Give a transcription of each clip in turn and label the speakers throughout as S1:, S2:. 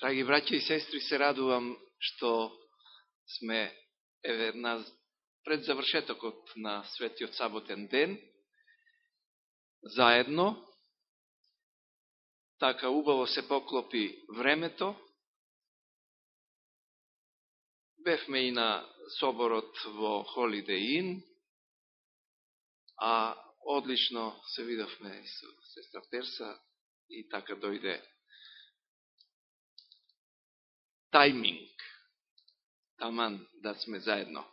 S1: Драги браќа и сестри, се радувам што сме еве на пред завршетокот на светиот саботен ден заедно. Така убаво се поклопи времето. Бевме и на соборот во Holiday Inn, а одлично се видовме со сестра Перса и така дојде тајминг, таман да сме заедно.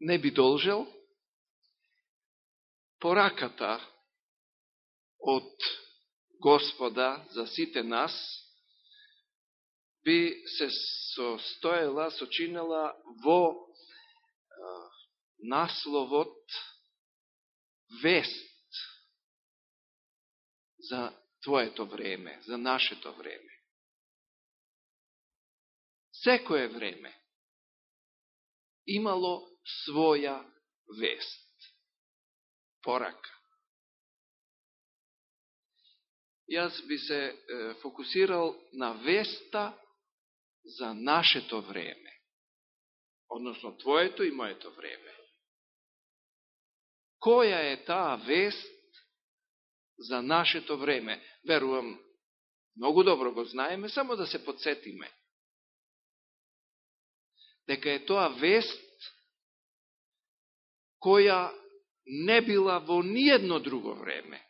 S1: Не би должел пораката од Господа за сите нас би се состоела, сочинела во насловот вест за твоето време, за нашето време. Секое време имало своја вест, порака. Јас би се фокусирал на веста за нашето време, односно твоето и моето време. Која е таа вест за нашето време. Верувам, многу добро го знаеме, само да се подсетиме. Дека е тоа вест која не била во ниедно друго време.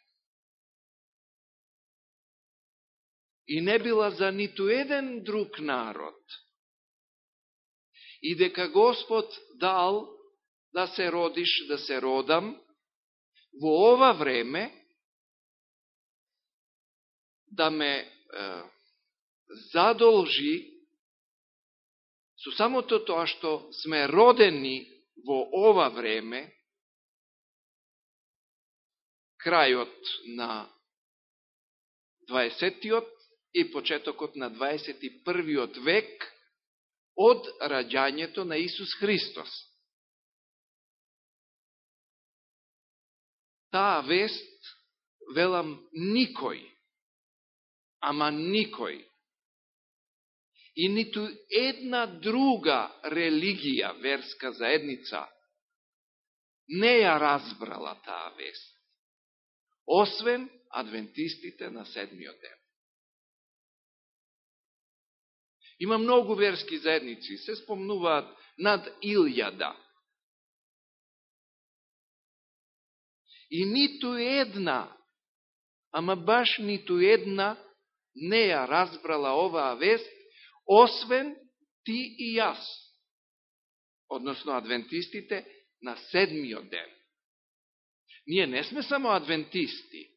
S1: И не била за ниту еден друг народ. И дека Господ дал да се родиш, да се родам, во ова време, да ме е, задолжи со самото тоа што сме родени во ова време, крајот на 20-тиот и почетокот на 21-виот век од раѓањето на Исус Христос. Таа вест, велам, никој ама никој. И ниту една друга религија, верска заедница, не ја разбрала таа вест. Освен адвентистите на седмиот ден. Има многу верски заедници, се спомнуваат над илјада. И ниту една, ама баш ниту една не ја разбрала оваа вест, освен ти и јас, односно адвентистите на седмиот ден. Ние не сме само адвентисти,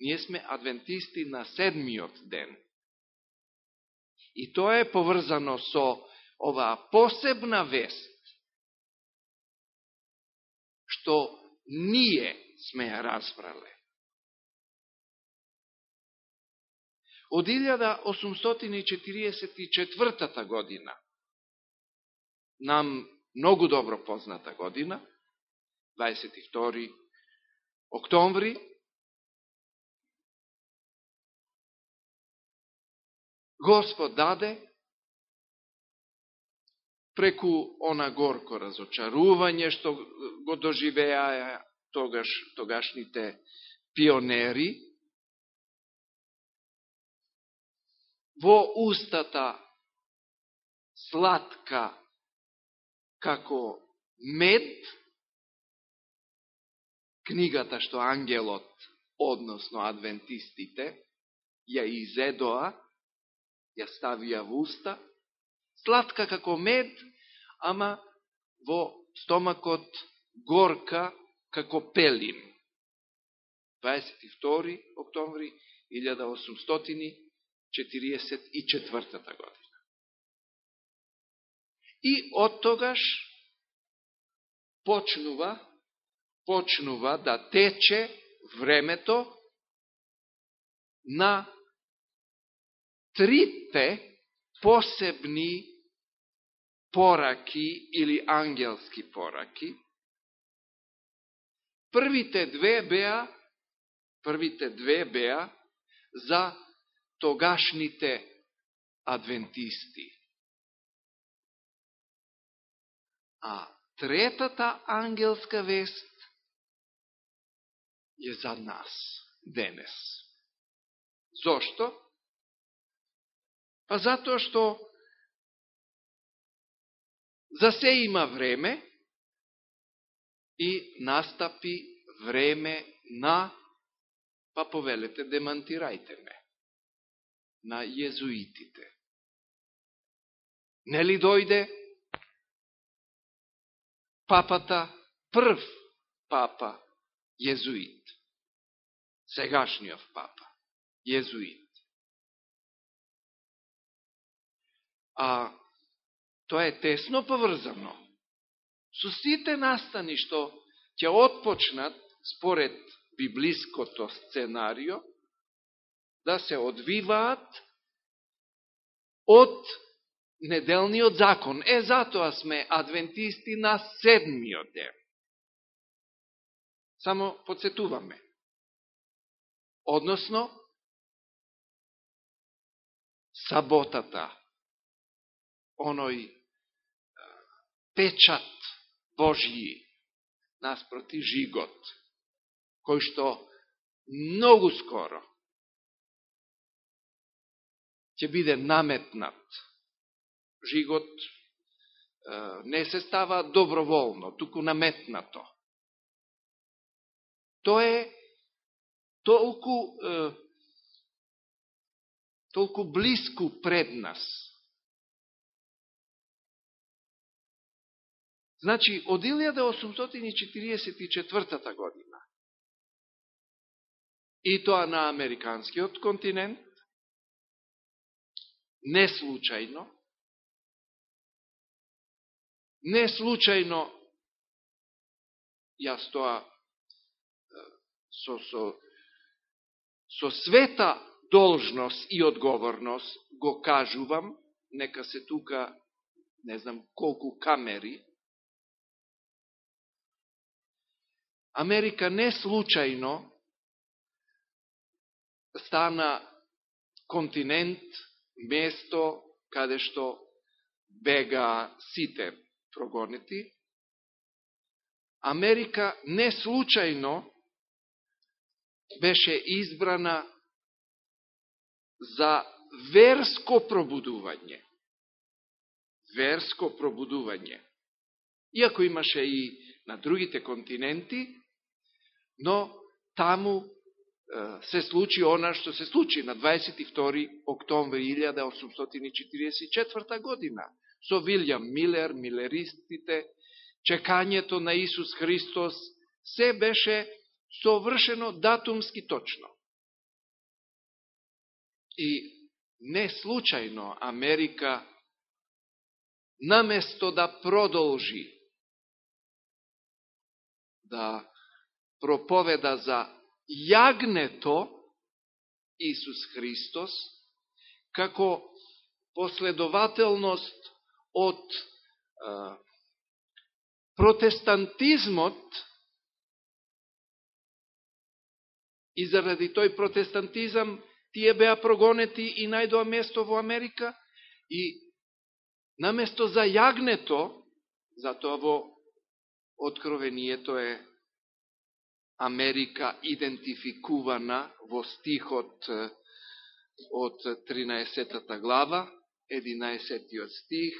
S1: ние сме адвентисти на седмиот ден. И тоа е поврзано со оваа посебна вест, што ние сме ја разбрале. Од 1844 година, нам многу добро позната година, 22 октомври, Господ даде преку она горко разочарување што го доживеа тогаш тогашните пионери, во устата сладка како мед, книгата што ангелот, односно адвентистите, ја изедоа, ја ставија во уста, сладка како мед, ама во стомакот горка како пелин. 22. октомври 1800 44 година. И од тогаш почнува, почнува да тече времето на трите посебни пораки или ангелски пораки. Првите две беа Првите две беа за тогашните адвентисти. А третата ангелска вест е за нас денес. Зошто? Па затоа што за се има време и настапи време на, па повелете, демантирајте ме, на језуитите. Нели дојде папата, прв папа, језуит. Сегашниот папа, језуит. А тоа е тесно поврзано со сите настани што ќе отпочнат според библиското сценарио да се одвиваат од неделниот закон. Е, затоа сме адвентисти на седмиот ден. Само подсетуваме. Односно, саботата, оној печат Божји наспроти жигот, кој што многу скоро ќе биде наметнат жигот не се става доброволно, туку наметнато. Тоа е толку, толку близко пред нас. Значи, од 1844 година, и тоа на Американскиот континент, не случајно, Не случајно, јас тоа со, со, со света должност и одговорност го кажувам, нека се тука, не знам колку камери, Америка не случајно стана континент, место каде што бега сите прогонети, Америка не случајно беше избрана за верско пробудување. Верско пробудување. Иако имаше и на другите континенти, но таму се случи она што се случи на 22. октомври 1844 година со Вилјам Милер, милеристите, чекањето на Исус Христос, се беше совршено датумски точно. И не случајно Америка, наместо да продолжи да проповеда за јагнето Исус Христос, како последователност од а, протестантизмот и заради тој протестантизам тие беа прогонети и најдоа место во Америка и наместо за јагнето, затоа во откровението е Америка идентификувана во стихот од 13 глава, 11 стих,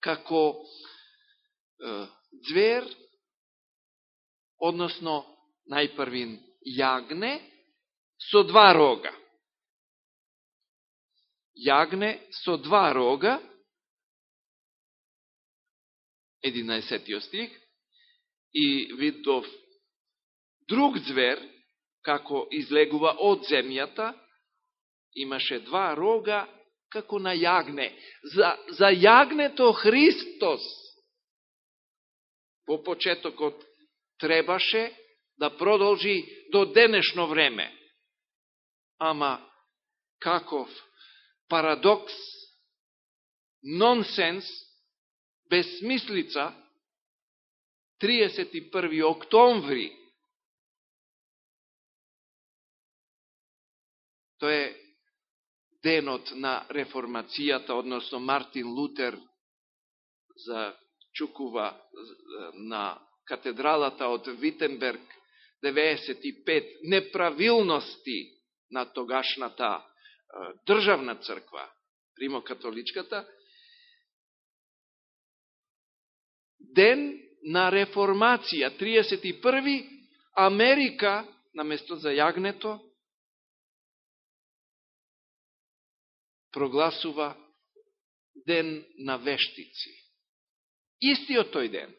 S1: како звер, односно најпрвин јагне, со два рога. Јагне со два рога, 11 стих, и видов друг звер, како излегува од земјата, имаше два рога како на јагне. За, за јагнето Христос по почетокот требаше да продолжи до денешно време. Ама каков парадокс, нонсенс, безсмислица, 31. октомври Тоа е денот на реформацијата, односно Мартин Лутер за чукува на катедралата од Витенберг 95 неправилности на тогашната државна црква, римокатоличката, ден на реформација, 31. Америка, на место за јагнето, прогласува ден на вештици. Истиот тој ден,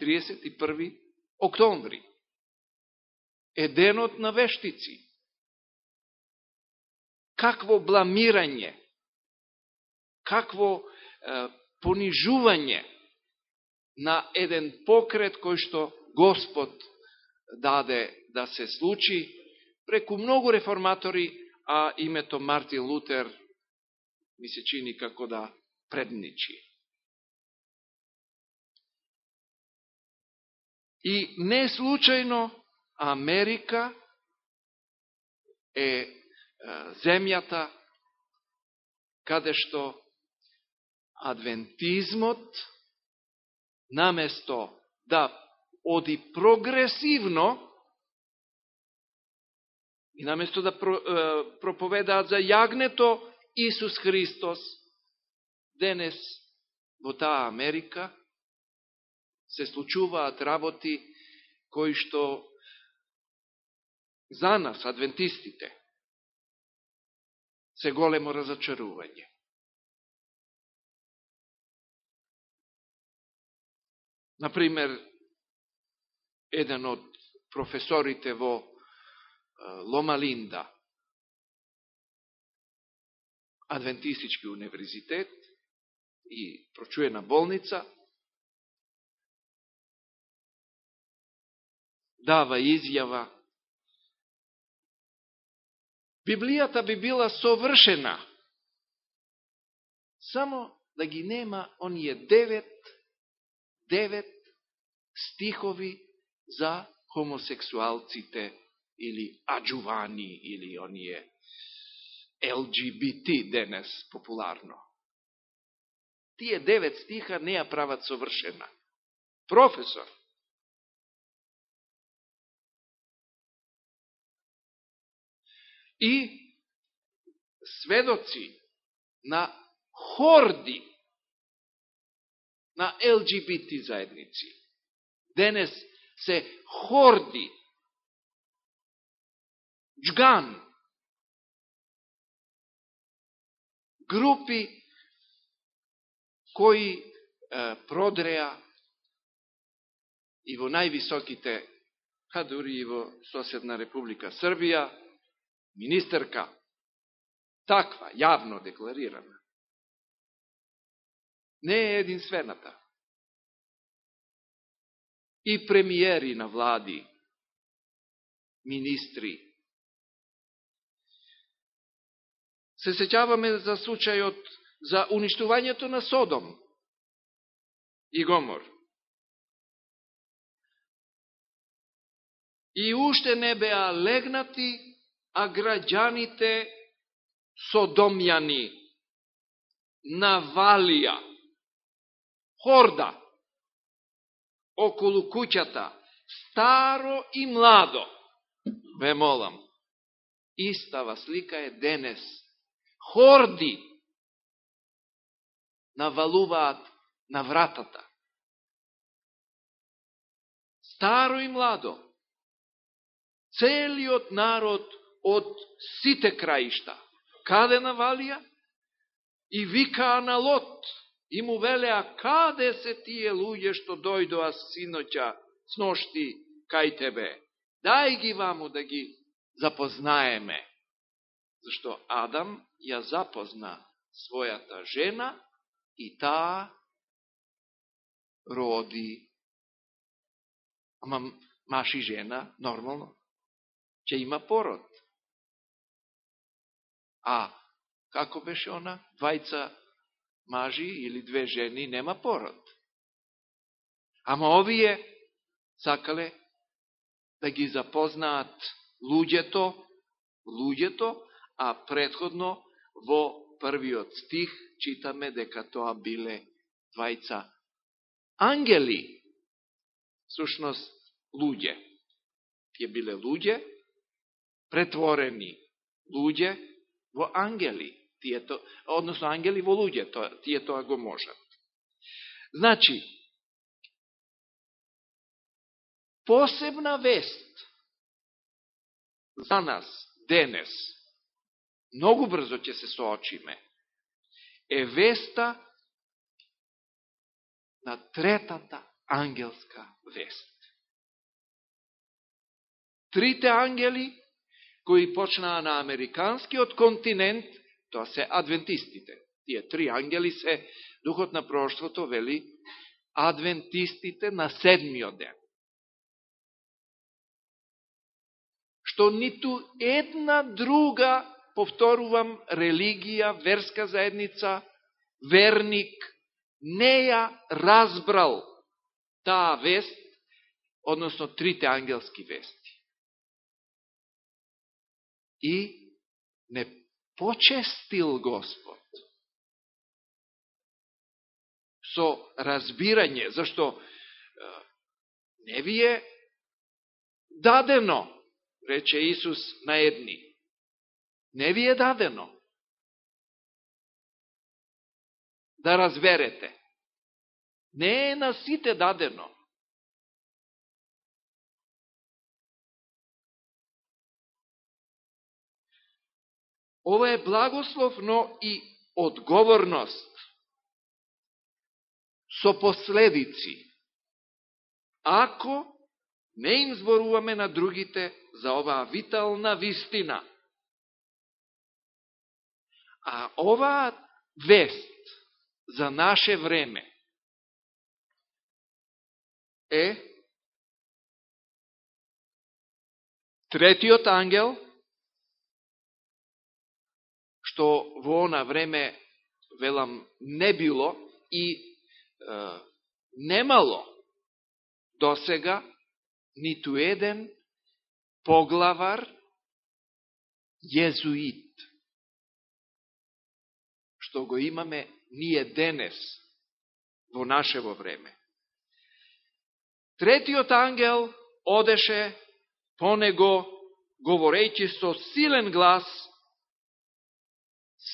S1: 31. октомври, е денот на вештици. Какво бламирање, какво е, понижување на еден покрет кој што Господ даде да се случи преку многу реформатори, а името Мартин Лутер ми се чини како да предничи. И не случајно Америка е земјата каде што адвентизмот наместо да оди прогресивно и наместо да проповедаат за јагнето Исус Христос, денес во таа Америка се случуваат работи кои што за нас, адвентистите, се големо разочарување. Например, еден од професорите во Лома Линда, Адвентистички универзитет и прочуена болница, дава изјава. Библијата би била совршена, само да ги нема оние девет, девет стихови за хомосексуалците или аджувани или оние ЛГБТ денес популарно. Тие девет стиха не ја прават совршена. Професор, и сведоци на хорди на ЛГБТ заедници. Денес се хорди, джган, групи кои е, продреа и во највисоките, а дури и во соседна Република Србија, министерка, таква, јавно декларирана, не е единствената. И премиери на влади, министри. Се сеќаваме за случајот за уништувањето на Содом и Гомор. И уште не беа легнати а граѓаните содомјани навалија хорда околу куќата, старо и младо. Ве молам, истава слика е денес. Хорди навалуваат на вратата. Старо и младо. Целиот народ од сите краишта. Каде навалија? И викаа на Лот. И му велеа, каде се тие луѓе што дојдоа синоќа, сношти, кај тебе? Дај ги ваму да ги запознаеме. Зашто Адам ја запозна својата жена и таа роди. Ама маши жена, нормално, ќе има пород. А, како беше она? Двајца мажи или две жени нема пород. Ама овие сакале да ги запознаат луѓето, луѓето, а предходно во првиот стих читаме дека тоа биле двајца ангели, сушност луѓе. Тие биле луѓе, претворени луѓе во ангели. Тие то, односно ангели во луѓе, тоа, тие тоа го можат. Значи, посебна вест за нас денес, многу брзо ќе се соочиме, е веста на третата ангелска вест. Трите ангели кои почнаа на американскиот континент, тоа се адвентистите. Тие три ангели се, духот на проштвото вели, адвентистите на седмиот ден. Што ниту една друга, повторувам, религија, верска заедница, верник, не ја разбрал таа вест, односно трите ангелски вести. И не почестил Господ со разбирање, зашто не ви е дадено, рече Исус на едни. Не ви е дадено да разберете. Не е на сите дадено. Ова е благослов, но и одговорност со последици. Ако не им зборуваме на другите за оваа витална вистина. А оваа вест за наше време е третиот ангел, што во она време, велам, не било и е, немало досега ниту еден поглавар језуит, што го имаме ние денес, во нашево време. Третиот ангел одеше по него, говорејќи со силен глас,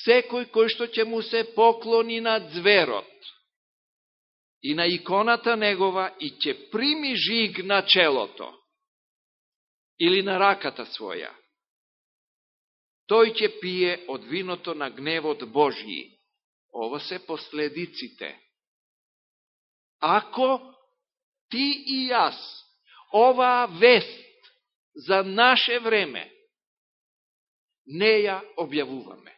S1: секој кој што ќе му се поклони на зверот и на иконата негова и ќе прими жиг на челото или на раката своја, тој ќе пие од виното на гневот Божји Ово се последиците. Ако ти и јас оваа вест за наше време не ја објавуваме.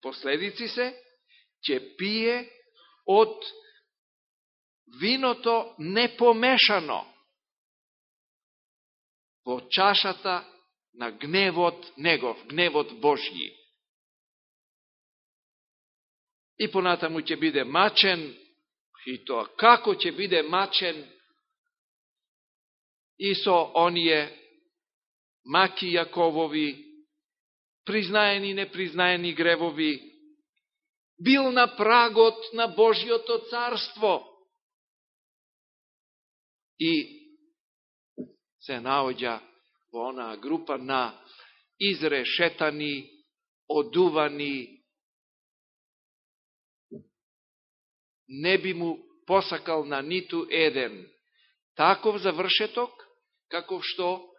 S1: Последици се, ќе пие од виното непомешано во чашата на гневот негов, гневот Божји. И понатаму ќе биде мачен, и тоа како ќе биде мачен, и со оние маки Јаковови, признаени и непризнаени гревови, бил на прагот на Божиото царство. И се наоѓа во онаа група на изрешетани, одувани, не би му посакал на ниту еден таков завршеток, каков што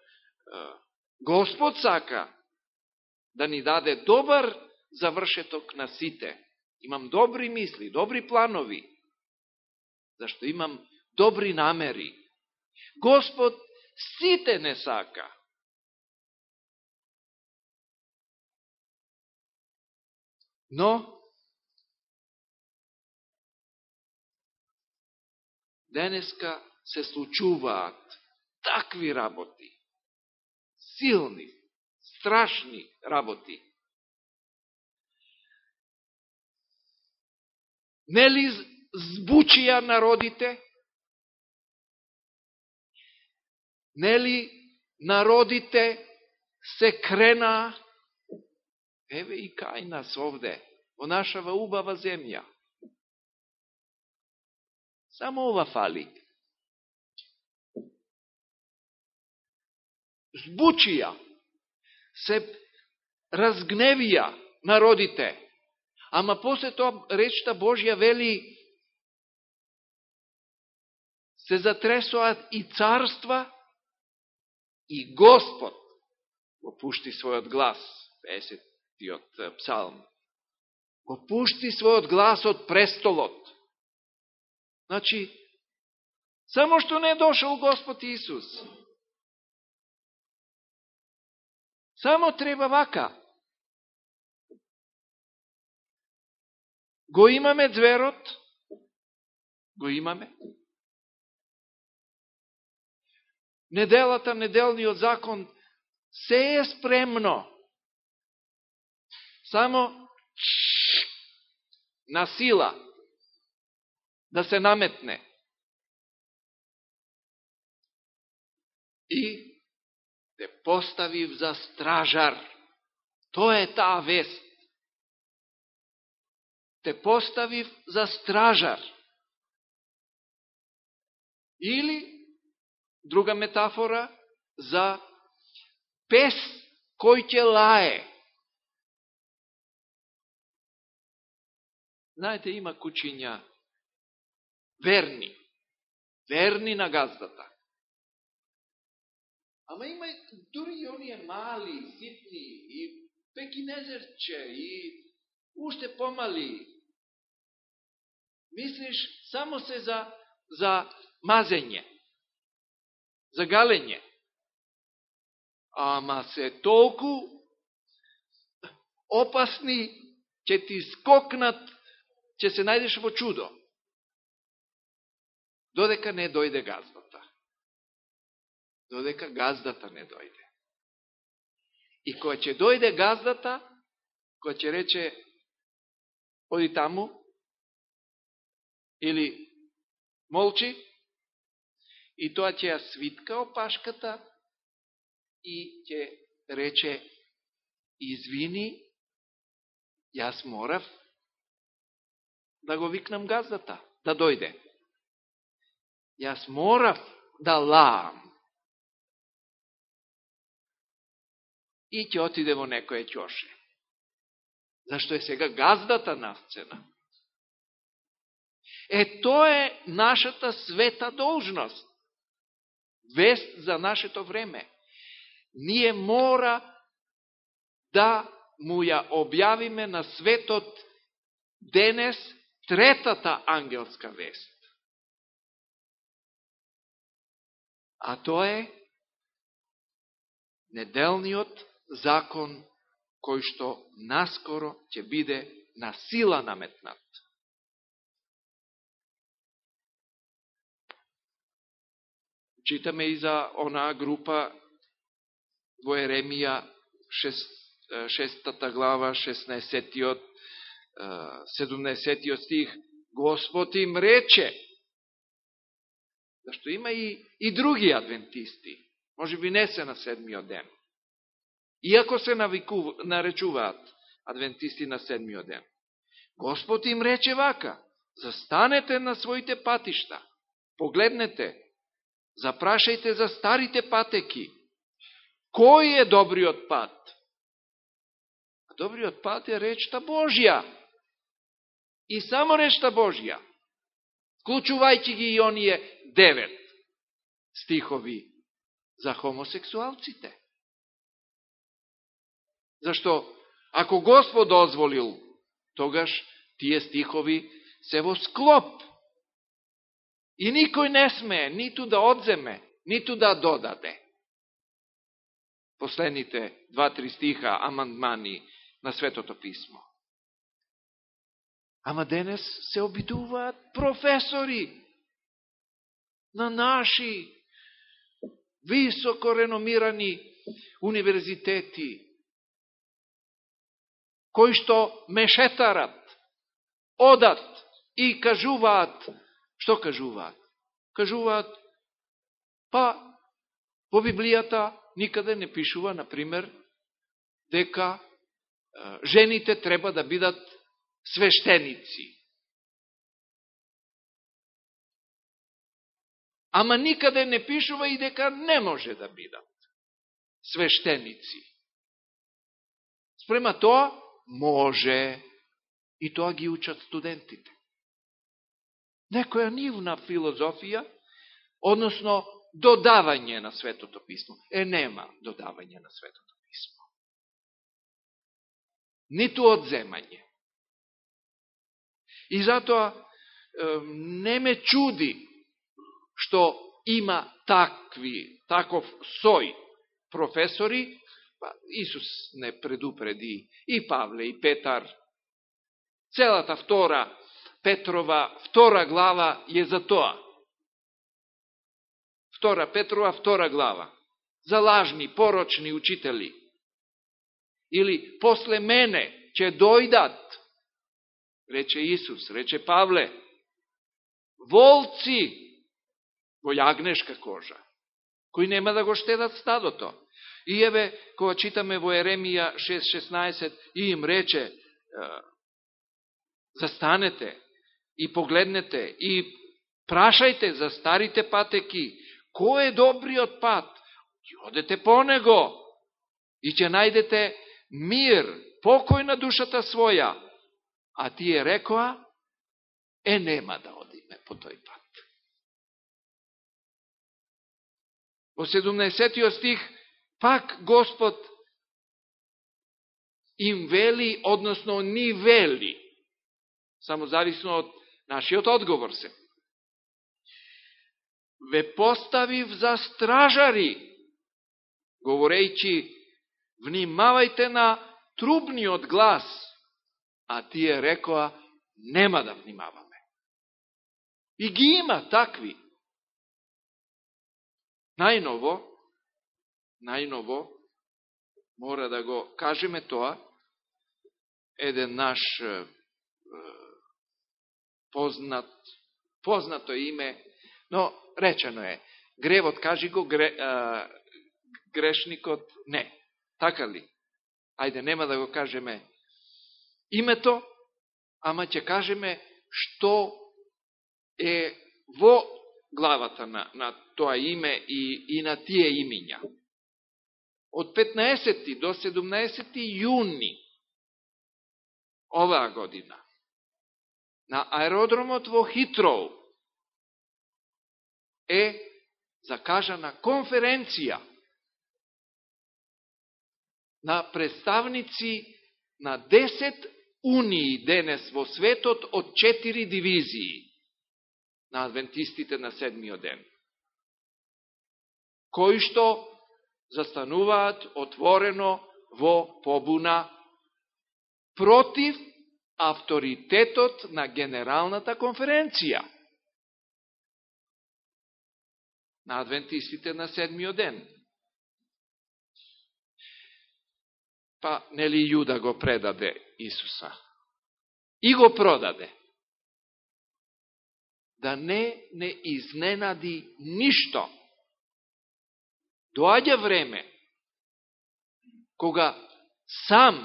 S1: Господ сака да ни даде добар завршеток на сите. Имам добри мисли, добри планови, зашто имам добри намери. Господ сите не сака. Но, денеска се случуваат такви работи, силни, страшни работи. Нели збучија народите? Нели народите се крена, еве и кај нас овде, во нашава убава земја. Само ова фали. Збучија, се разгневија народите, ама после тоа речта Божја вели се затресоат и царства и Господ го пушти својот глас, 50-тиот псалм, го пушти својот глас од престолот. Значи, само што не е дошол Господ Исус. Само треба вака. Го имаме зверот, го имаме, неделата, неделниот закон, се е спремно. Само на сила да се наметне. И те поставив за стражар. Тоа е таа вест. Те поставив за стражар. Или друга метафора за пес кој ќе лае. Знаете, има кучиња верни, верни на газдата. Ама има дури и оние мали, ситни, и пекинезерче, и уште помали. Мислиш само се за, за мазење за галење. Ама се толку опасни, ќе ти скокнат, ќе се најдеш во чудо. Додека не дојде газдата. Додека газдата не дојде. И која ќе дојде газдата, која ќе рече, оди таму, или молчи, И тоа ќе ја свитка опашката и ќе рече, извини, јас морав да го викнам газдата, да дојде. Јас морав да лаам. И ќе отиде во некоје ќоше. Зашто е сега газдата на сцена. Е, тоа е нашата света должност вест за нашето време. Ние мора да му ја објавиме на светот денес третата ангелска вест. А тоа е неделниот закон кој што наскоро ќе биде на сила наметнат. Читаме и за онаа група во Еремија 6 глава, 16-тиот, 17-тиот стих, Господ им рече, зашто има и, и други адвентисти, може би не се на седмиот ден, иако се навикув, наречуваат адвентисти на седмиот ден. Господ им рече вака, застанете на своите патишта, погледнете, Запрашајте за старите патеки. Кој е добриот пат? Добриот пат е речта Божја. И само речта Божја. Вклучувајќи ги и оние девет стихови за хомосексуалците. Зашто, ако Господ дозволил, тогаш тие стихови се во склоп И никој не смее ниту да одземе, ниту да додаде. Последните два-три стиха амандмани на Светото Писмо. Ама денес се обидуваат професори на наши високо реномирани универзитети, кои што мешетарат, одат и кажуваат Што кажуваат? Кажуваат, па, во Библијата никаде не пишува, например, дека жените треба да бидат свештеници. Ама никаде не пишува и дека не може да бидат свештеници. Спрема тоа, може. И тоа ги учат студентите. Некоја нивна филозофија, односно додавање на Светото Писмо. Е, нема додавање на Светото Писмо. Ниту одземање. И затоа не ме чуди што има такви, таков сој професори, па Исус не предупреди и Павле и Петар. Целата втора Петрова, втора глава е за тоа. Втора Петрова, втора глава. За лажни, порочни учители. Или после мене ќе дојдат, рече Исус, рече Павле, волци во јагнешка кожа, кои нема да го штедат стадото. И еве, кога читаме во Еремија 6.16, и им рече, застанете и погледнете и прашајте за старите патеки, кој е добриот пат? Ќе одете по него и ќе најдете мир, покој на душата своја. А тие рекоа, е нема да одиме по тој пат. Во 17 стих, пак Господ им вели, односно ни вели, само зависно од нашиот одговор се ве поставив за стражари, говорејќи, внимавајте на трубниот глас, а тие рекоа, нема да внимаваме. И ги има такви. Најново, најново, мора да го кажеме тоа, еден наш познат, познато име, но речено е, гревот кажи го, гре, а, грешникот не. Така ли? Ајде, нема да го кажеме името, ама ќе кажеме што е во главата на, на тоа име и, и на тие имиња. Од 15. до 17. јуни оваа година на аеродромот во Хитроу е закажана конференција на представници на 10 унии денес во светот од 4 дивизии на адвентистите на седмиот ден, кои што застануваат отворено во побуна против авторитетот на Генералната конференција. на адвентистите на седмиот ден. Па, нели Јуда го предаде Исуса? И го продаде. Да не не изненади ништо. Доаѓа време кога сам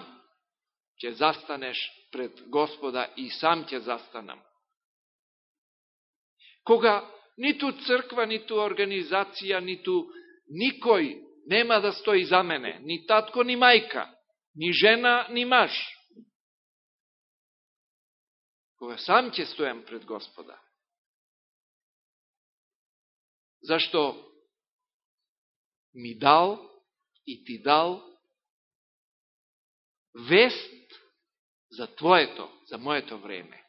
S1: ќе застанеш пред Господа и сам ќе застанам. Кога Ниту црква, ниту организација, ниту никој нема да стои за мене, ни татко, ни мајка, ни жена, ни маж. Кога сам ќе стојам пред Господа. Зашто ми дал и ти дал вест за твоето, за моето време.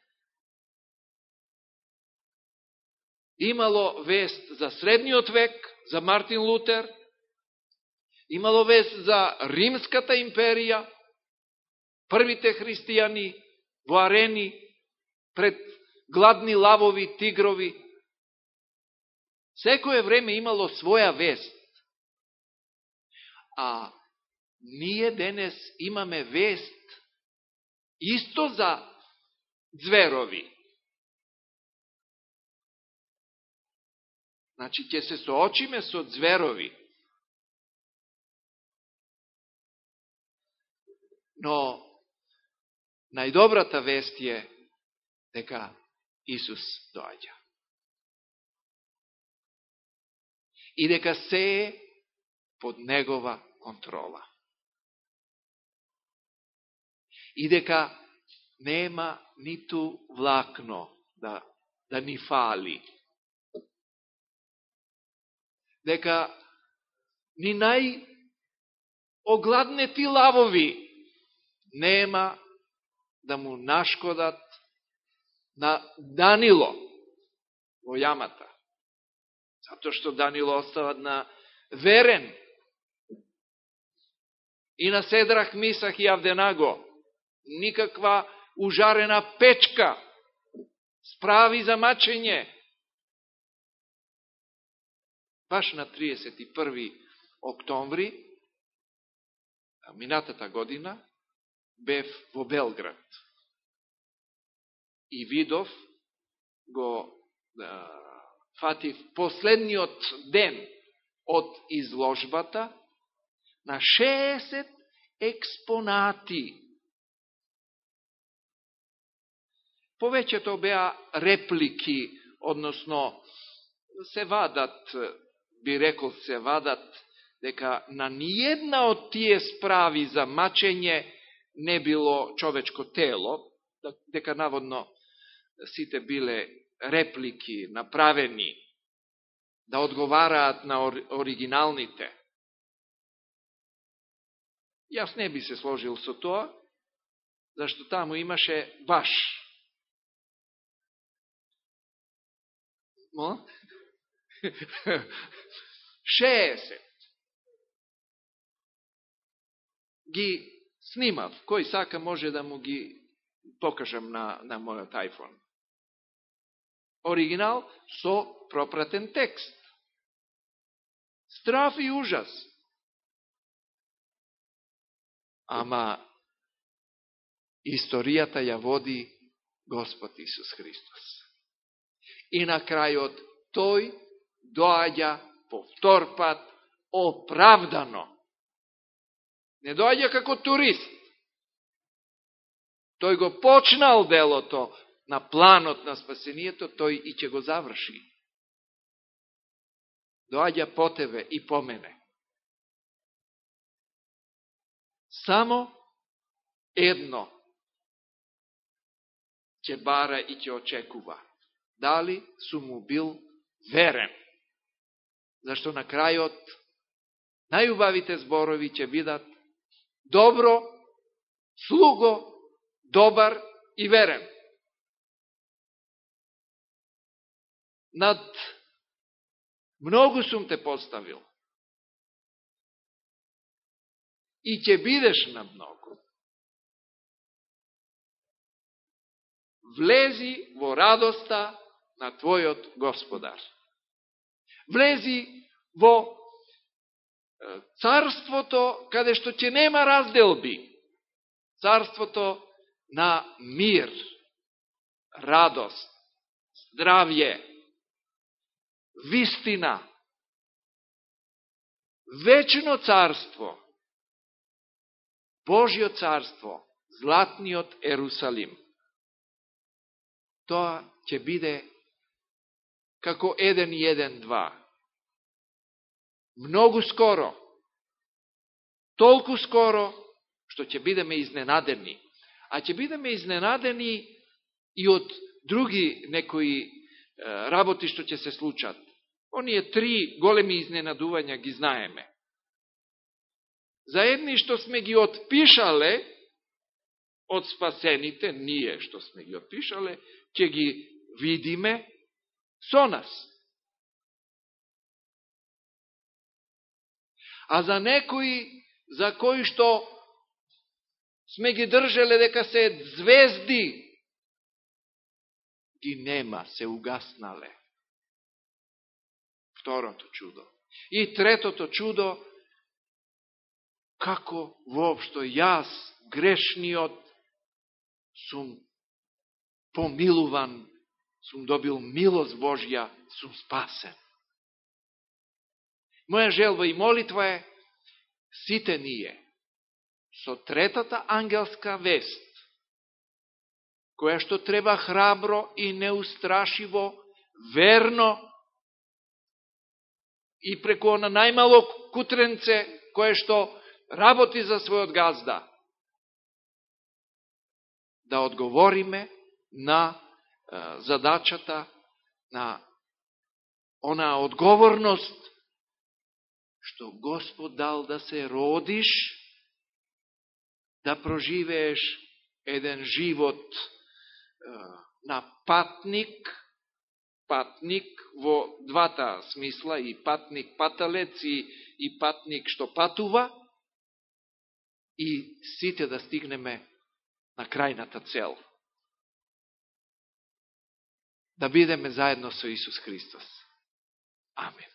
S1: имало вест за средниот век, за Мартин Лутер, имало вест за Римската империја, првите христијани во арени пред гладни лавови, тигрови. Секоје време имало своја вест. А ние денес имаме вест Исто за зверови. Значи, ќе се соочиме со зверови. Но, најдобрата вест е дека Исус доаѓа. И дека се под негова контрола. И дека нема ниту влакно да, да ни фали. Дека ни нај огладнети лавови нема да му нашкодат на Данило во јамата. Зато што Данило остава на верен. И на Седрах, Мисах и Авденаго никаква ужарена печка справи за мачење. Баш на 31. октомври, минатата година, бев во Белград. И видов, го а, фатив последниот ден од изложбата на 60 експонати. Повеќето беа реплики, односно се вадат, би рекол се вадат, дека на ниједна од тие справи за мачење не било човечко тело, да, дека наводно сите биле реплики направени да одговараат на оригиналните. Јас не би се сложил со тоа, зашто таму имаше баш. Мола? 60. Ги снимав. Кој сака може да му ги покажам на, на мојот iPhone. Оригинал со пропратен текст. Страф и ужас. Ама историјата ја води Господ Исус Христос. И на крајот тој доаѓа по втор пат оправдано Не доаѓа како турист. Тој го почнал делото на планот на спасението, тој и ќе го заврши. Доаѓа по тебе и по мене. Само едно ќе бара и ќе очекува. Дали сум му бил верен? Зашто на крајот најубавите зборови ќе бидат добро, слуго, добар и верен. Над многу сум те поставил. И ќе бидеш на многу. Влези во радоста на Твојот Господар. Влези во царството каде што ќе нема разделби, царството на мир, радост, здравје, вистина, вечно царство, Божјо царство, златниот Ерусалим. Тоа ќе биде како еден и еден два многу скоро, толку скоро, што ќе бидеме изненадени. А ќе бидеме изненадени и од други некои работи што ќе се случат. Оние три големи изненадувања ги знаеме. За едни што сме ги отпишале од спасените, ние што сме ги отпишале, ќе ги видиме со нас. а за некои за кои што сме ги држеле дека се звезди, ги нема, се угаснале. Второто чудо. И третото чудо, како воопшто јас, грешниот, сум помилуван, сум добил милост Божја, сум спасен. Моја желба и молитва е сите ние, со третата ангелска вест, која што треба храбро и неустрашиво, верно и преку на најмало кутренце кое што работи за својот газда, да одговориме на задачата, на онаа одговорност, што Господ дал да се родиш, да проживееш еден живот на патник, патник во двата смисла, и патник паталец, и, и патник што патува, и сите да стигнеме на крајната цел. Да бидеме заедно со Исус Христос. Амин.